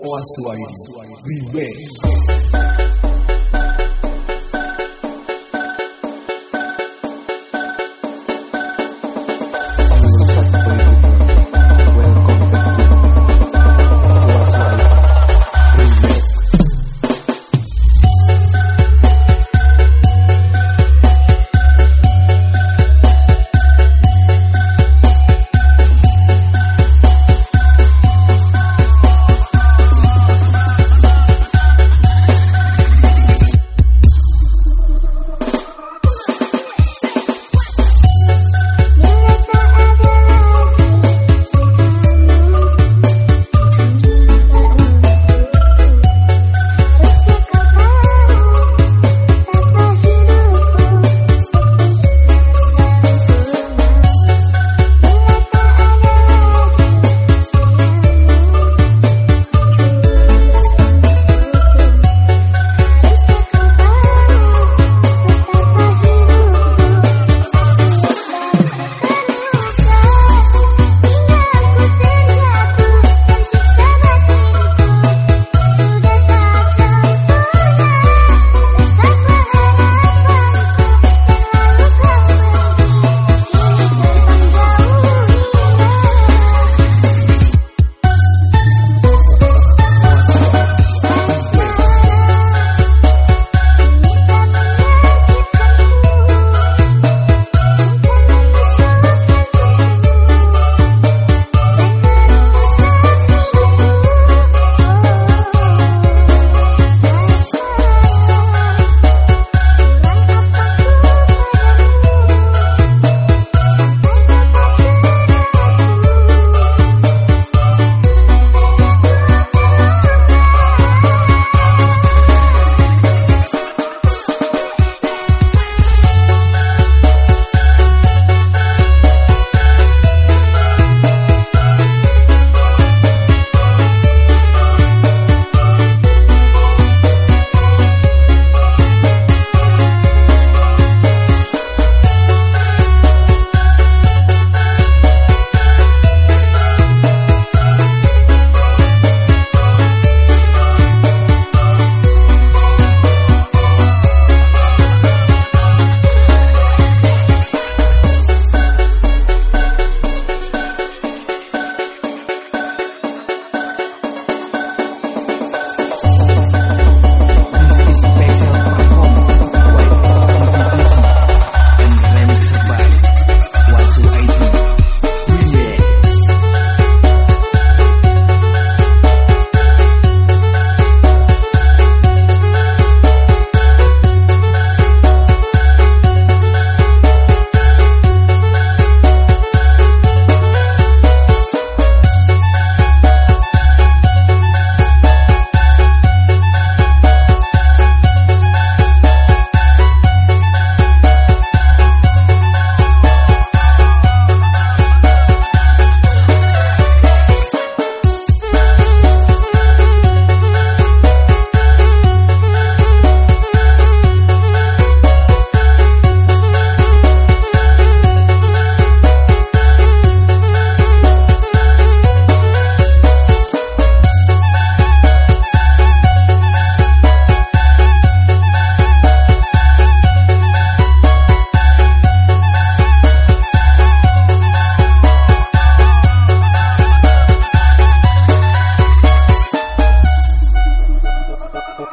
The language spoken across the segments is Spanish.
Waswahili, beware.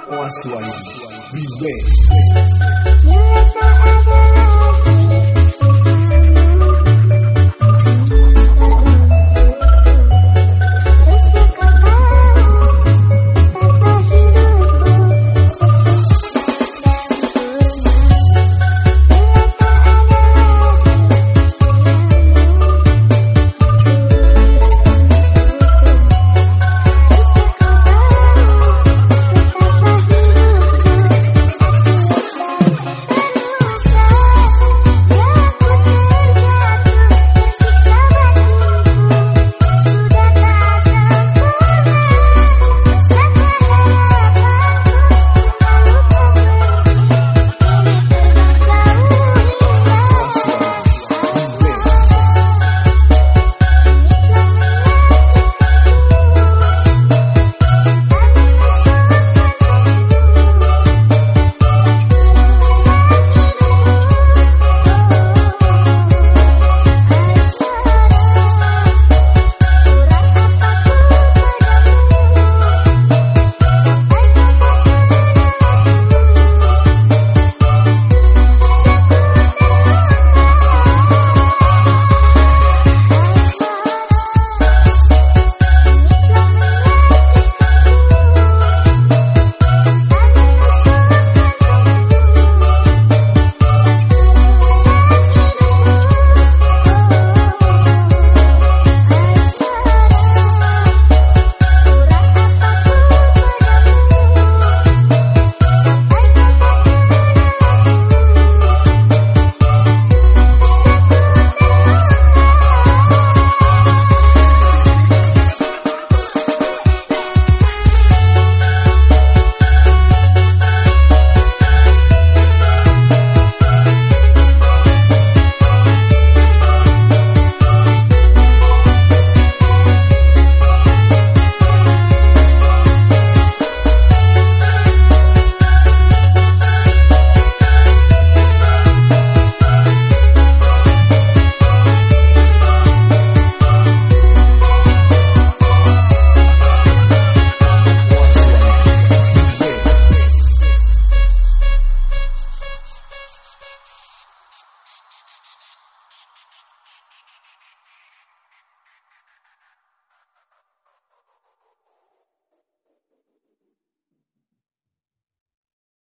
Oasuay. Vive.